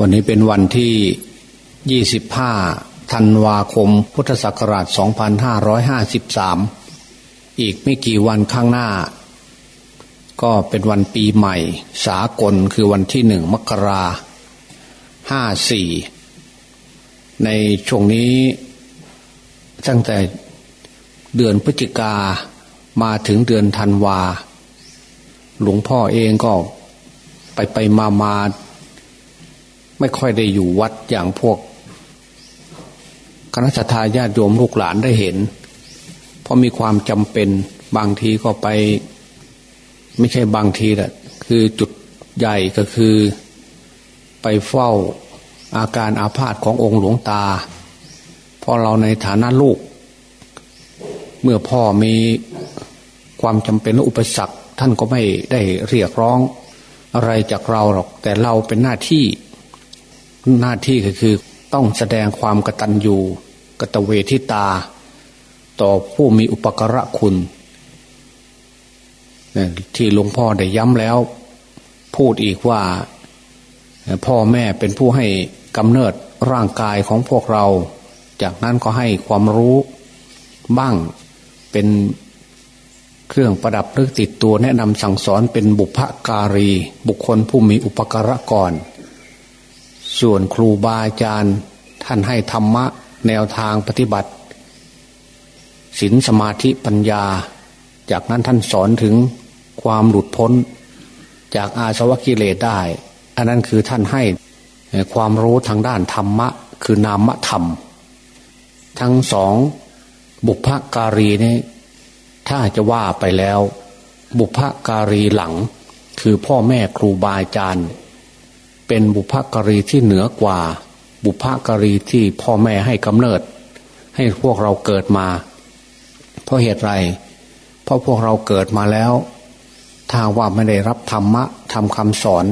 วันนี้เป็นวันที่ 25 ธันวาคม พุทธศักราช 2553 อีกไม่กี่วันข้างหน้า ก็เป็นวันปีใหม่ สากลคือวันที่หนึ่งมกราห้าสี่ในช่วงนี้ ตั้งแต่เดือนพฤศจิกามาถึงเดือนธันวา หลวงพ่อเองก็ไปไปมามา ไม่ค่อยได้อยู่วัดอย่างพวกคณะทาญาติโยมลูกหลานได้เห็น เพราะมีความจำเป็นบางทีก็ไป ไม่ใช่บางทีแหละคือจุดใหญ่ก็คือ ไปเฝ้าอาการอาพาธขององค์หลวงตาเพราะเราในฐานะลูก เมื่อพ่อมีความจำเป็นและอุปสรรค ท่านก็ไม่ได้เรียกร้องอะไรจากเราหรอก แต่เราเป็นหน้าที่ หน้าที่ก็คือต้องแสดงความกตัญญูกตเวทิตา ต่อผู้มีอุปกระคุณ ที่หลวงพ่อได้ย้ำแล้ว พูดอีกว่าพ่อแม่เป็นผู้ให้กำเนิดร่างกายของพวกเรา จากนั้นก็ให้ความรู้บ้างเป็นเครื่องประดับหรือติดตัวแนะนำสั่งสอนเป็นบุพการี บุคคลผู้มีอุปการะก่อน ส่วนครูบาอาจารย์ท่านให้ธรรมะแนวทางปฏิบัติศีลสมาธิปัญญา จากนั้นท่านสอนถึงความหลุดพ้น จากอาสวะกิเลสได้ อันนั้นคือท่านให้ความรู้ทางด้านธรรมะ คือนามธรรม ทั้งสองบุพการีนี่ถ้าจะว่าไปแล้ว บุพการีหลัง คือพ่อแม่ครูบาอาจารย์ เป็นบุพการีที่เหนือกว่า บุพการีที่พ่อแม่ให้กำเนิด ให้พวกเราเกิดมา เพราะเหตุไรเพราะพวกเราเกิดมาแล้ว ถ้าว่าไม่ได้รับธรรมะทำคำสอน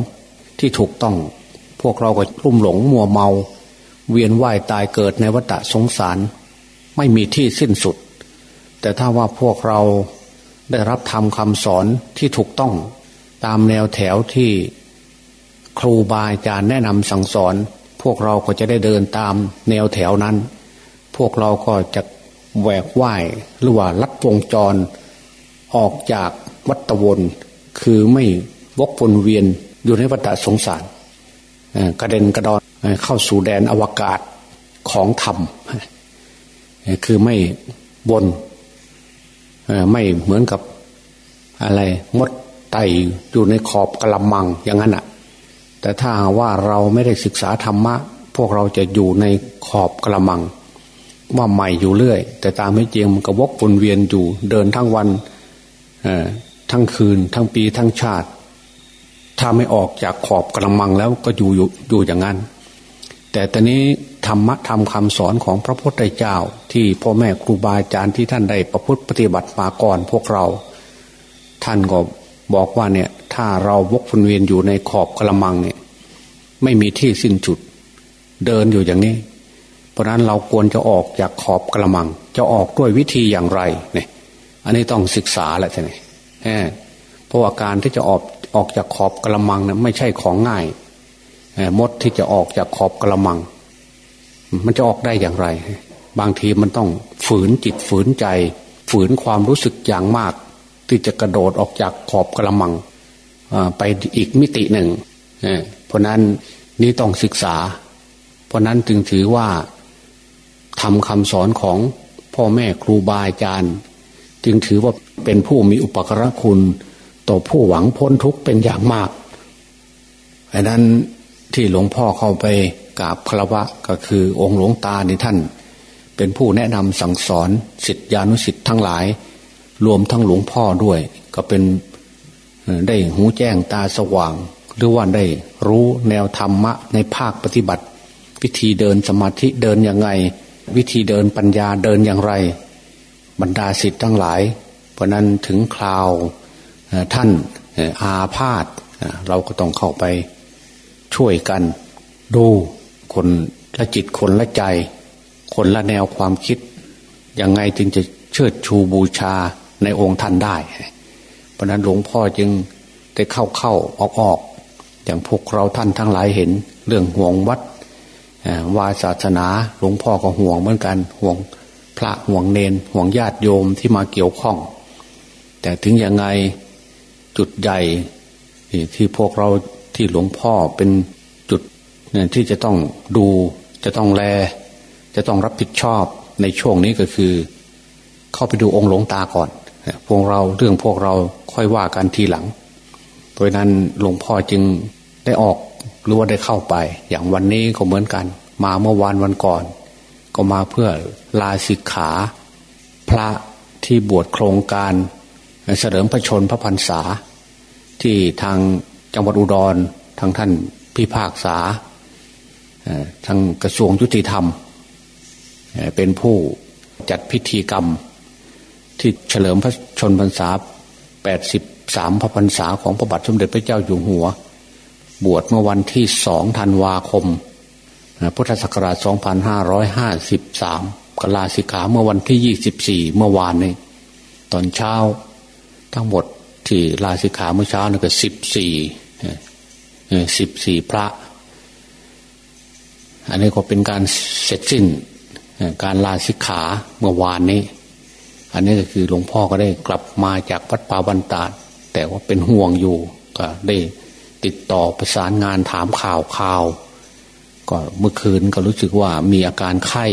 ที่ถูกต้อง พวกเราก็รุ่มหลงมัวเมา เวียนว่ายตายเกิดในวัฏสงสาร ไม่มีที่สิ้นสุด แต่ถ้าว่าพวกเราได้รับธรรมคำสอนที่ถูกต้อง ตามแนวแถวที่ ครูบาอาจารย์แนะนำสั่งสอน พวกเราก็จะได้เดินตามแนวแถวนั้น พวกเราก็จะแหวกว่ายหรือว่าลัดวงจร ออกจากวัฏวนคือไม่วกวนเวียนอยู่ในวัฏสงสารกระเด็นกระดอนเข้าสู่แดนอวกาศของธรรม คือไม่บนไม่เหมือนกับอะไรมดไตอยู่ในขอบกระมังอย่างนั้นอะ แต่ถ้าว่าเราไม่ได้ศึกษาธรรมะ พวกเราจะอยู่ในขอบกระมัง ว่าใหม่อยู่เรื่อย แต่ตามไม่จริงมันก็วกวนเวียนอยู่เดินทั้งวันทั้งคืน ทั้งปีทั้งชาติ ถ้าไม่ออกจากขอบกระมังแล้วก็อยู่อยู่อยู่อย่างนั้น แต่ตอนนี้ธรรมะธรรมคำสอนของพระพุทธเจ้า ที่พ่อแม่ครูบาอาจารย์ที่ท่านได้ประพฤติปฏิบัติมาก่อนพวกเรา ท่านก็บอกว่าเนี่ย ถ้าเราวกวนเวียนอยู่ในขอบกระมังเนี่ย ไม่มีที่สิ้นจุด เดินอยู่อย่างนี้ เพราะนั้นเราควรจะออกจากขอบกระมัง จะออกด้วยวิธีอย่างไรเนี่ย อันนี้ต้องศึกษาแหละใช่ไหมเพราะว่าการที่จะออกออกจากขอบกระมังนะไม่ใช่ของง่ายมดที่จะออกจากขอบกระมัง มันจะออกได้อย่างไร บางทีมันต้องฝืนจิตฝืนใจ ฝืนความรู้สึกอย่างมาก ที่จะกระโดดออกจากขอบกระมัง ไปอีกมิติหนึ่งเพราะนั้นนี่ต้องศึกษา เพราะนั้นจึงถือว่าทำคำสอนของพ่อแม่ครูบาอาจารย์ จึงถือว่าเป็นผู้มีอุปกรคุณ ต่อผู้หวังพ้นทุกข์เป็นอย่างมากอันนั้นที่หลวงพ่อเข้าไปกราบคารวะก็คือองค์หลวงตาในท่าน เป็นผู้แนะนำสั่งสอนสิทธิานุสิทธิ์ทั้งหลาย รวมทั้งหลวงพ่อด้วย ก็เป็น ได้หูแจ้งตาสว่าง หรือว่าได้รู้แนวธรรมะในภาคปฏิบัติ วิธีเดินสมาธิเดินยังไง วิธีเดินปัญญาเดินอย่างไร บรรดาสิทธิ์ทั้งหลาย เพราะนั้นถึงคราวท่านอาพาธเราก็ต้องเข้าไปช่วยกัน ดูคนละจิตคนละใจ คนละแนวความคิดยังไงจึงจะเชิดชูบูชาในองค์ท่านได้ ราะนั้นหลวงพ่อจึงได้เข้าเข้าออกออกอย่างพวกเราท่านทั้งหลายเห็น เรื่องห่วงวัดวาศาสนาหลวงพ่อก็ห่วงเหมือนกันห่วงพระห่วงเนนห่วงญาติโยมที่มาเกี่ยวข้อง แต่ถึงยังไงจุดใหญ่ที่พวกเราที่หลวงพ่อเป็นจุดที่จะต้องดูจะต้องแล จะต้องรับผิดชอบในช่วงนี้ก็คือ เข้าไปดูองค์หลวงตาก่อน พวกเราเรื่องพวกเราค่อยว่ากันทีหลังโดยนั้นหลวงพ่อจึงได้ออกหรือว่าได้เข้าไป อย่างวันนี้ก็เหมือนกัน มาเมื่อวานวันก่อน ก็มาเพื่อลาสิกขา พระที่บวชโครงการเฉลิมพระชนพระพรรษา ที่ทางจังหวัดอุดรทางท่านพิพากษาทางกระทรวงยุติธรรม เป็นผู้จัดพิธีกรรม ที่เฉลิมพระชนพรรษา83พระพรรษาของพระบาทสมเด็จพระเจ้าอยู่หัว บวชเมื่อวันที่สองธันวาคม พุทธศักราช 2553 กลาสิกขาเมื่อวันที่ 24 เมื่อวานนี้ตอนเช้า ทั้งหมดที่ลาสิกขาเมื่อเช้านี่ก็14 14 พระ อันนี้ก็เป็นการเสร็จสิ้นการลาสิกขาเมื่อวานนี้ อันนี้ก็คือหลวงพ่อก็ได้กลับมาจากวัดป่าบันตาดแต่ว่าเป็นห่วงอยู่ก็ได้ติดต่อประสานงานถามข่าวข่าว ก็เมื่อคืนก็รู้สึกว่ามีอาการไข้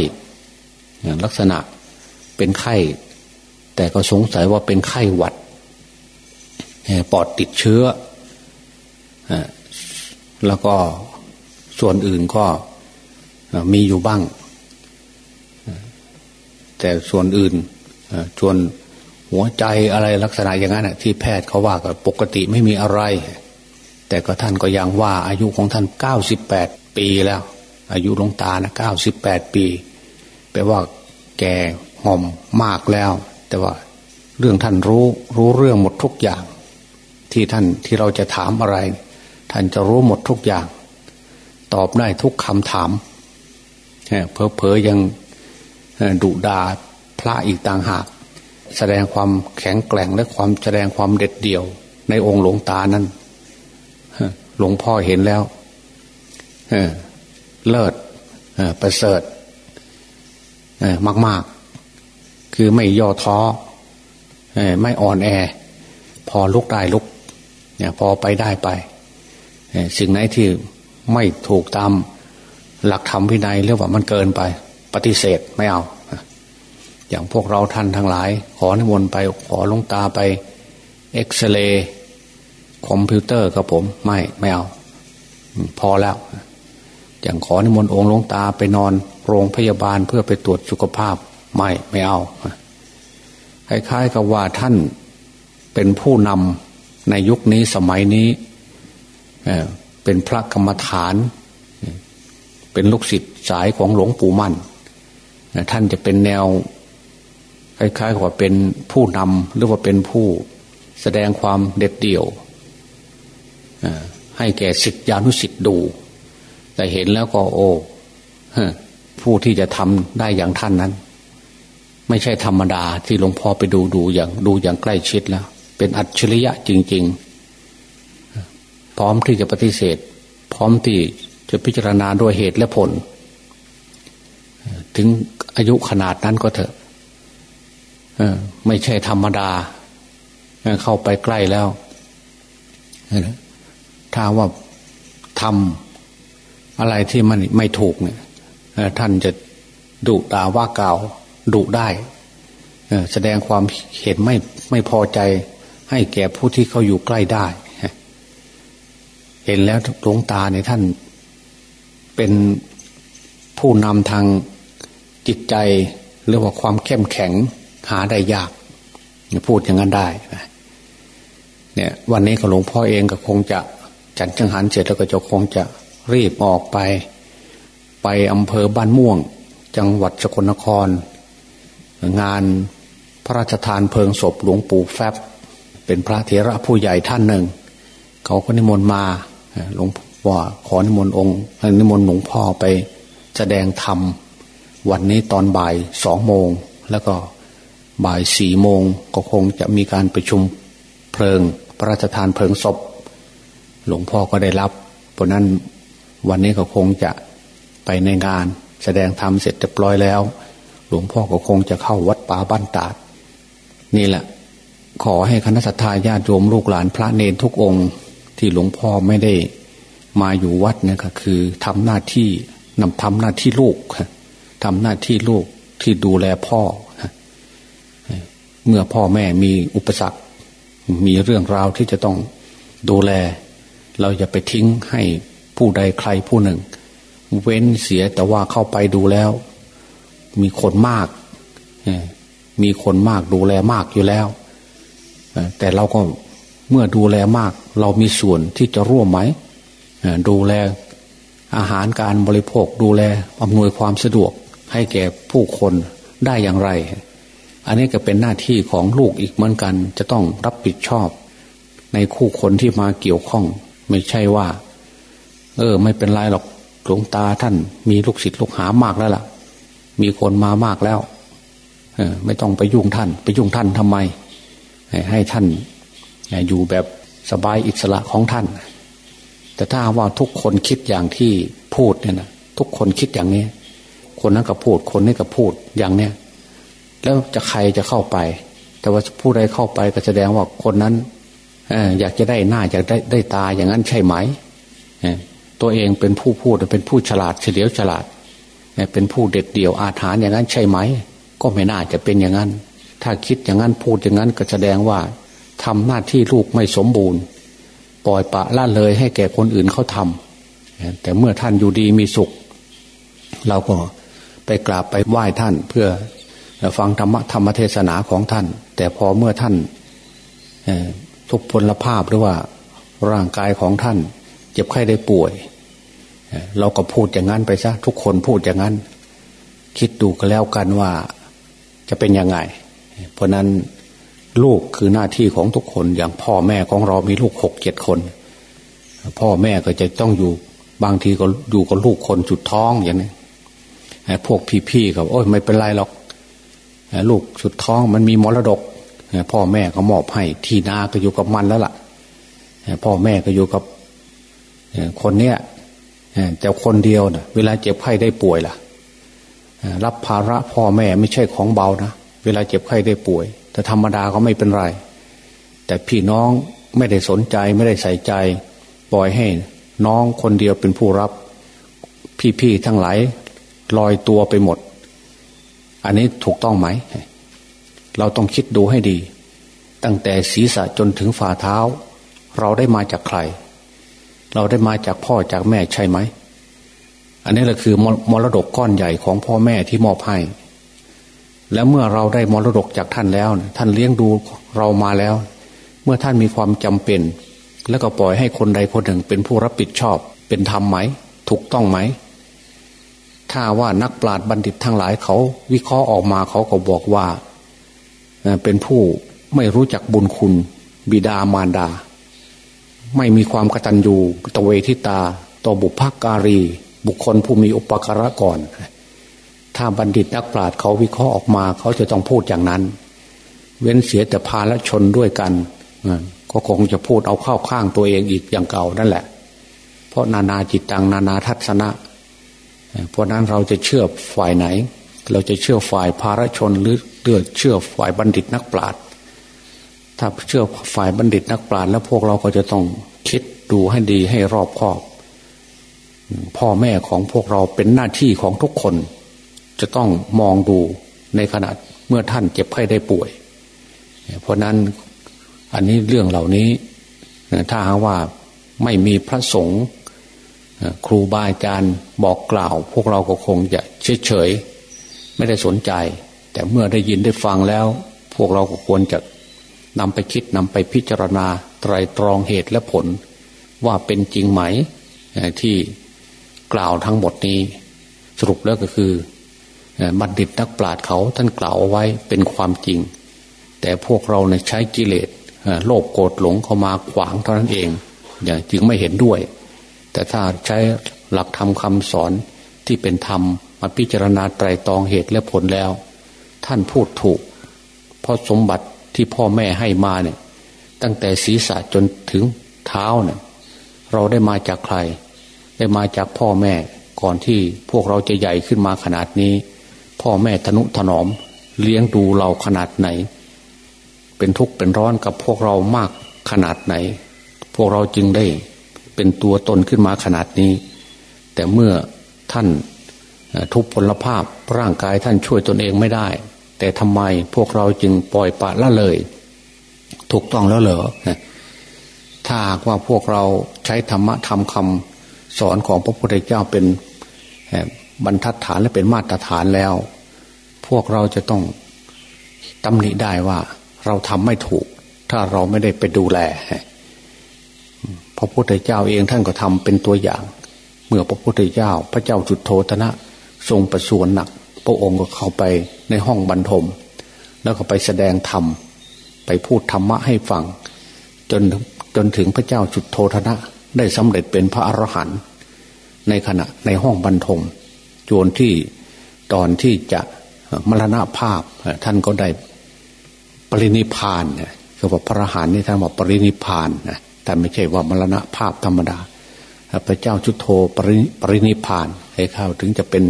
ลักษณะเป็นไข้ แต่ก็สงสัยว่าเป็นไข้หวัดปอดติดเชื้อ แล้วก็ส่วนอื่นก็มีอยู่บ้าง แต่ส่วนอื่น ส่วนหัวใจอะไรลักษณะอย่างนั้นที่แพทย์เขาว่าก็ปกติไม่มีอะไร แต่ก็ท่านก็ยังว่าอายุของท่านเก้าสิบแปดปีแล้ว อายุลงตานะเก้าสิบแปดปีแปลว่าแก่หอมมากแล้ว แต่ว่าเรื่องท่านรู้รู้เรื่องหมดทุกอย่าง ที่ท่านที่เราจะถามอะไร ท่านจะรู้หมดทุกอย่าง ตอบได้ทุกคำถามเพอเพอยังดุดา ระอีกต่างหาก แสดงความแข็งแกร่งและความแสดงความเด็ดเดี่ยว ในองค์หลวงตานั้นหลวงพ่อเห็นแล้วเลิศประเสริฐมาก ๆ คือไม่ย่อท้อไม่อ่อนแอ พอลุกได้ลุกพอไปได้ไปสิ่งไหนที่ไม่ถูกตามหลักธรรมพินัยเรียกว่ามันเกินไป ปฏิเสธไม่เอา อย่างพวกเราท่านทั้งหลาย ขอนิมนต์ไปขอลงตาไป เอ็กซเรย์คอมพิวเตอร์กับผมไม่ไม่เอา พอแล้ว อย่างขอนิมนต์องค์ลงตาไปนอนโรงพยาบาลเพื่อไปตรวจสุขภาพ ไม่ไม่เอาคล้ายๆกับว่าท่านเป็นผู้นำในยุคนี้สมัยนี้เป็นพระกรรมฐาน เป็นลูกศิษย์สายของหลวงปู่มั่น ท่านจะเป็นแนว คล้ายๆกับเป็นผู้นำหรือว่าเป็นผู้แสดงความเด็ดเดี่ยวให้แก่ศิษยานุศิษย์ดู แต่เห็นแล้วก็โอ้ผู้ที่จะทำได้อย่างท่านนั้น ไม่ใช่ธรรมดาที่หลวงพ่อไปดูดูอย่างดูอย่างใกล้ชิดแล้ว เป็นอัจฉริยะจริง ๆ พร้อมที่จะปฏิเสธ พร้อมที่จะพิจารณาด้วยเหตุและผล ถึงอายุขนาดนั้นก็เถอะ ไม่ใช่ธรรมดา เข้าไปใกล้แล้วถ้าว่าทำอะไรที่มันไม่ถูกเนี่ยท่านจะดุด่าว่ากล่าวดุได้แสดงความเห็นไม่ไม่พอใจ ให้แก่ผู้ที่เขาอยู่ใกล้ได้ เห็นแล้วดวงตาในท่าน เป็นผู้นำทางจิตใจหรือว่าความเข้มแข็ง หาได้ยากพูดอย่างนั้นได้เนี่ย วันนี้ก็หลวงพ่อเองก็คงจะจันจังหันเสร็จแล้วก็จะคงจะรีบออกไป ไปอำเภอบ้านม่วง จังหวัดสกลนคร งานพระราชทานเพลิงศพหลวงปู่แฟบ เป็นพระเถระผู้ใหญ่ท่านหนึ่ง เขาก็นิมนต์มาหลวงว่าขอนิมนต์องค์นิมนต์หลวงพ่อไปแสดงธรรมวันนี้ตอนบ่ายสองโมงแล้วก็ บ่ายสี่โมงก็คงจะมีการประชุมเพลิง พระราชทานเพลิงศพ หลวงพ่อก็ได้รับเพราะนั้นวันนี้ก็คงจะไปในงาน แสดงธรรมเสร็จเรียบร้อยแล้ว หลวงพ่อก็คงจะเข้าวัดป่าบ้านตาด นี่แหละ ขอให้คณะสัตยาญาติโยมลูกหลานพระเนรทุกองค์ที่หลวงพ่อไม่ได้มาอยู่วัดเนี่ยก็คือทำหน้าที่นำทำหน้าที่ลูกทำหน้าที่ลูกที่ดูแลพ่อ เมื่อพ่อแม่มีอุปสรรค มีเรื่องราวที่จะต้องดูแล เราอย่าไปทิ้งให้ผู้ใดใครผู้หนึ่ง เว้นเสียแต่ว่าเข้าไปดูแล้ว มีคนมาก มีคนมากดูแลมากอยู่แล้ว แต่เราก็เมื่อดูแลมาก เรามีส่วนที่จะร่วมไหม ดูแลอาหารการบริโภคดูแลอำนวยความสะดวกให้แก่ผู้คนได้อย่างไร อันนี้ก็เป็นหน้าที่ของลูกอีกเหมือนกัน จะต้องรับผิดชอบ ในคู่คนที่มาเกี่ยวข้อง ไม่ใช่ว่า เออ ไม่เป็นไรหรอกหลวงตาท่าน มีลูกศิษย์ลูกหามากแล้วล่ะ มีคนมามากแล้วออไม่ต้องไปยุ่งท่าน ไปยุ่งท่านทำไม ให้ท่านอยู่แบบสบายอิสระของท่าน แต่ถ้าว่าทุกคนคิดอย่างที่พูดเนี่ยนะทุกคนคิดอย่างนี้ คนนั้นก็พูด คนนี้ก็พูดอย่างเนี้ย แล้วจะใครจะเข้าไป แต่ว่าผู้ใดเข้าไปก็แสดงว่าคนนั้นอยากจะได้หน้าอยากได้ได้ตาอย่างนั้นใช่ไหมตัวเองเป็นผู้พูดเป็นผู้ฉลาดเฉลียวฉลาด เป็นผู้เด็ดเดี่ยวอาถรรพ์อย่างนั้นใช่ไหม ก็ไม่น่าจะเป็นอย่างนั้น ถ้าคิดอย่างนั้นพูดอย่างนั้นก็แสดงว่าทำหน้าที่ลูกไม่สมบูรณ์ ปล่อยปะละเลยให้แก่คนอื่นเขาทำแต่เมื่อท่านอยู่ดีมีสุข เราก็ไปกราบไปไหว้ท่านเพื่อ ฟังธรรมธรรมเทศนาของท่าน แต่พอเมื่อท่านทุกพลภาพหรือว่าร่างกายของท่าน เจ็บไข้ได้ป่วย เราก็พูดอย่างนั้นไปซะทุกคนพูดอย่างนั้น คิดดูกันแล้วกันว่าจะเป็นยังไง เพราะนั้นลูกคือหน้าที่ของทุกคนอย่างพ่อแม่ของเรามีลูกหกเจ็ดคน พ่อแม่ก็จะต้องอยู่บางทีก็อยู่กับลูกคนจุดท้องอย่างนี้พวกพี่ๆเขาโอ้ยไม่เป็นไรหรอก ลูกสุดท้องมันมีมรดก พ่อแม่ก็มอบให้ที่นาก็อยู่กับมันแล้วล่ะพ่อแม่ก็อยู่กับคนเนี้ยแต่คนเดียวนะเวลาเจ็บไข้ได้ป่วยล่ะรับภาระพ่อแม่ไม่ใช่ของเบานะเวลาเจ็บไข้ได้ป่วย แต่ธรรมดาก็ไม่เป็นไร แต่พี่น้องไม่ได้สนใจไม่ได้ใส่ใจ ปล่อยให้น้องคนเดียวเป็นผู้รับ พี่ๆทั้งหลายลอยตัวไปหมด อันนี้ถูกต้องไหม เราต้องคิดดูให้ดี ตั้งแต่ศีรษะจนถึงฝ่าเท้า เราได้มาจากใคร เราได้มาจากพ่อจากแม่ใช่ไหม อันนี้แหละคือมรดกก้อนใหญ่ของพ่อแม่ที่มอบให้ แล้วเมื่อเราได้มรดกจากท่านแล้ว ท่านเลี้ยงดูเรามาแล้ว เมื่อท่านมีความจำเป็น แล้วก็ปล่อยให้คนใดคนหนึ่งเป็นผู้รับผิดชอบ เป็นธรรมไหม ถูกต้องไหม ถ้าว่านักปราชญ์บัณฑิตทั้งหลายเขา วิเคราะห์ออกมาเขาก็บอกว่าเป็นผู้ไม่รู้จักบุญคุณ บิดามารดา ไม่มีความกตัญญูตเวทิตา ต่อบุพการี บุคคลผู้มีอุปการะก่อน ถ้าบัณฑิตนักปราชญ์เขาวิเคราะห์ออกมา เขาจะต้องพูดอย่างนั้น เว้นเสียแต่พาละชนด้วยกันก็คงจะพูดเอาเข้าข้างตัวเองอีกอย่างเก่านั่นแหละ เพราะนานาจิตตังนานาทัศนะ เพราะนั้นเราจะเชื่อฝ่ายไหน เราจะเชื่อฝ่ายภารชนหรือเลือเชื่อฝ่ายบัณฑิตนักปราชญ์ถ้าเชื่อฝ่ายบัณฑิตนักปราชญ์แล้วพวกเราก็จะต้องคิดดูให้ดีให้รอบคอบ พ่อแม่ของพวกเราเป็นหน้าที่ของทุกคน จะต้องมองดูในขณะเมื่อท่านเจ็บไข้ได้ป่วย เพราะนั้นอันนี้เรื่องเหล่านี้ถ้าหากว่าไม่มีพระสงฆ์ ครูบาอาจารย์บอกกล่าว พวกเราก็คงจะเฉยๆไม่ได้สนใจ แต่เมื่อได้ยินได้ฟังแล้ว พวกเราก็ควรจะนำไปคิดนำไปพิจารณาไตรตรองเหตุและผล ว่าเป็นจริงไหมที่กล่าวทั้งหมดนี้ สรุปแล้วก็คือบัณฑิตนักปราชญ์เขาท่านกล่าวเอาไว้เป็นความจริง แต่พวกเราเนี่ยใช้กิเลสโลภโกรธหลงเข้ามาขวางเท่านั้นเองจึงไม่เห็นด้วย แต่ถ้าใช้หลักธรรมคาสอนที่เป็นธรรมมาพิจารณาไตรตรองเหตุและผลแล้ว ท่านพูดถูก เพราะสมบัติที่พ่อแม่ให้มาเนี่ย ตั้งแต่ศีรษะจนถึงเท้าเนี่ยเราได้มาจากใคร ได้มาจากพ่อแม่ก่อนที่พวกเราจะใหญ่ขึ้นมาขนาดนี้ พ่อแม่ทนุถนอม เลี้ยงดูเราขนาดไหน เป็นทุกข์เป็นร้อนกับพวกเรามากขนาดไหน พวกเราจึงได้ เป็นตัวตนขึ้นมาขนาดนี้ แต่เมื่อท่านทุกพลภาพร่างกายท่านช่วยตนเองไม่ได้ แต่ทำไมพวกเราจึงปล่อยปะละเลย ถูกต้องแล้วเหรอถ้าว่าพวกเราใช้ธรรมะทำคำสอนของพระพุทธเจ้าเป็นบรรทัดฐานและเป็นมาตรฐานแล้ว พวกเราจะต้องตำหนิได้ว่าเราทำไม่ถูก ถ้าเราไม่ได้ไปดูแล พระพุทธเจ้าเองท่านก็ทำเป็นตัวอย่าง เมื่อพระพุทธเจ้า พระเจ้าจุดโทธนะ ทรงประสวนหนัก พระองค์ก็เข้าไปในห้องบรรทม แล้วก็ไปแสดงธรรม ไปพูดธรรมะให้ฟัง จนจนถึงพระเจ้าจุดโทธนะ ได้สำเร็จเป็นพระอรหันต์ในขณะในห้องบรรทมจนที่ตอนที่จะมรณภาพท่านก็ได้ปรินิพานเนี่ยคือว่าพระอรหันต์นี่ท่านบอกปรินิพานนะ แต่ไม่ใช่ว่ามรณะภาพธรรมดา พระเจ้าจุโธปริปรินิพานให้เข้าถึงจะเป็น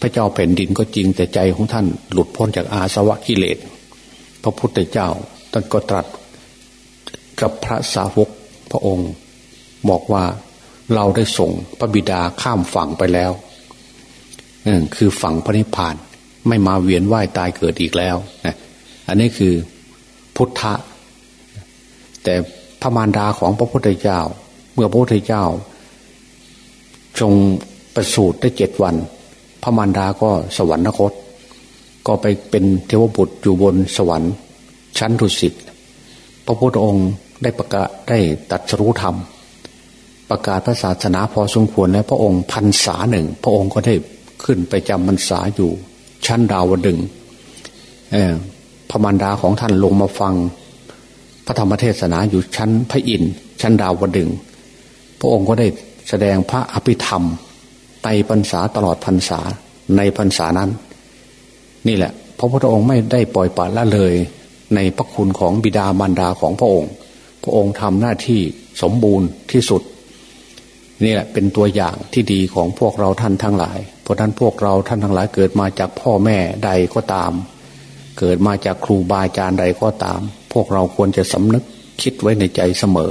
พระเจ้าแผ่นดินก็จริงแต่ใจของท่านหลุดพ้นจากอาสวะกิเลส พระพุทธเจ้าท่านก็ตรัสกับพระสาวกพระองค์ บอกว่าเราได้ส่งพระบิดาข้ามฝั่งไปแล้วน่คือฝั่งพระนิพพาน ไม่มาเวียนว่ายตายเกิดอีกแล้วนะอันนี้คือพุทธะ แต่ พระมารดาของพระพุทธเจ้า เมื่อพระพุทธเจ้าทรงประสูติได้เจ็ดวัน พระมารดาก็สวรรคต ก็ไปเป็นเทวบุตรอยู่บนสวรรค์ ชั้นดุสิตพระพุทธองค์ได้ประกาศได้ตัดสรู้ธรรม ประกาศพระศาสนาพอสมควรแล้วพระองค์พันษาหนึ่ง พระองค์ก็ได้ขึ้นไปจำพรรษาอยู่ชั้นดาวดึงพระมารดาของท่านลงมาฟัง พระธรรมเทศนาอยู่ชั้นพระอินทร์ชั้นดาวดึง พระองค์ก็ได้แสดงพระอภิธรรมในพรรษาตลอดพรรษาในพรรษานั้น นี่แหละ พระพุทธองค์ไม่ได้ปล่อยปละละเลย ในพระคุณของบิดามารดาของพระองค์ พระองค์ทำหน้าที่สมบูรณ์ที่สุด นี่แหละเป็นตัวอย่างที่ดีของพวกเราท่านทั้งหลาย เพราะนั้นพวกเราท่านทั้งหลายเกิดมาจากพ่อแม่ใดก็ตาม เกิดมาจากครูบาอาจารย์ใดก็ตาม วกเราควรจะสำนึกคิดไว้ในใจเสมอ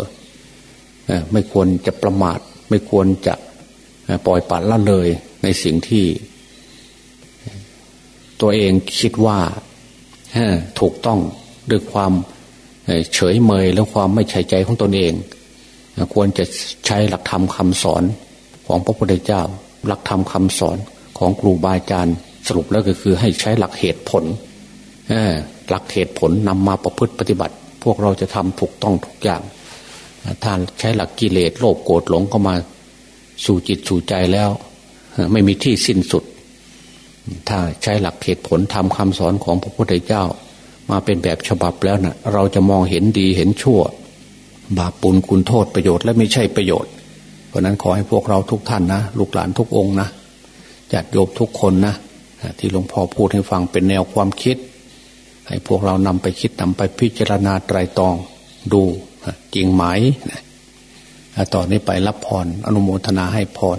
ไม่ควรจะประมาท ไม่ควรจะปล่อยปัดละเลยในสิ่งที่ ตัวเองคิดว่าถูกต้องด้วยความเฉยเมยและความไม่ใช่ใจของตนเอง ควรจะใช้หลักธรรมคาสอนของพระพุทธเจ้า หลักธรรมคาสอนของครูบาอาจารย์สรุปแล้วก็คือให้ใช้หลักเหตุผล หลักเหตุผลนำมาประพฤติปฏิบัติ พวกเราจะทำถูกต้องทุกอย่างถ้าใช้หลักกิเลสโลภโกรธหลงเข้ามาสู่จิตสู่ใจแล้ว ไม่มีที่สิ้นสุด ถ้าใช้หลักเหตุผลทำคำสอนของพระพุทธเจ้า มาเป็นแบบฉบับแล้วนะ่ะ เราจะมองเห็นดีเห็นชั่ว บาปปุลคุณโทษประโยชน์และไม่ใช่ประโยชน์ เพราะนั้นขอให้พวกเราทุกท่านนะลูกหลานทุกองนะจัดโยบทุกคนนะที่หลวงพ่อพูดให้ฟังเป็นแนวความคิด ให้พวกเรานำไปคิดนำไปพิจารณาไตรตองดูจริงไหมต่อนนี้ไปรับพรออนุโมทนาให้พร